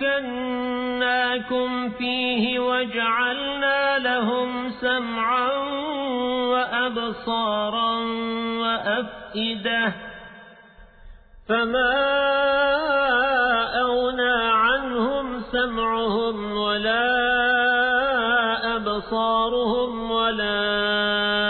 مكناكم فيه وجعلنا لهم سمعا وأبصارا وأفئدة فما أغنى عنهم سمعهم ولا أبصارهم ولا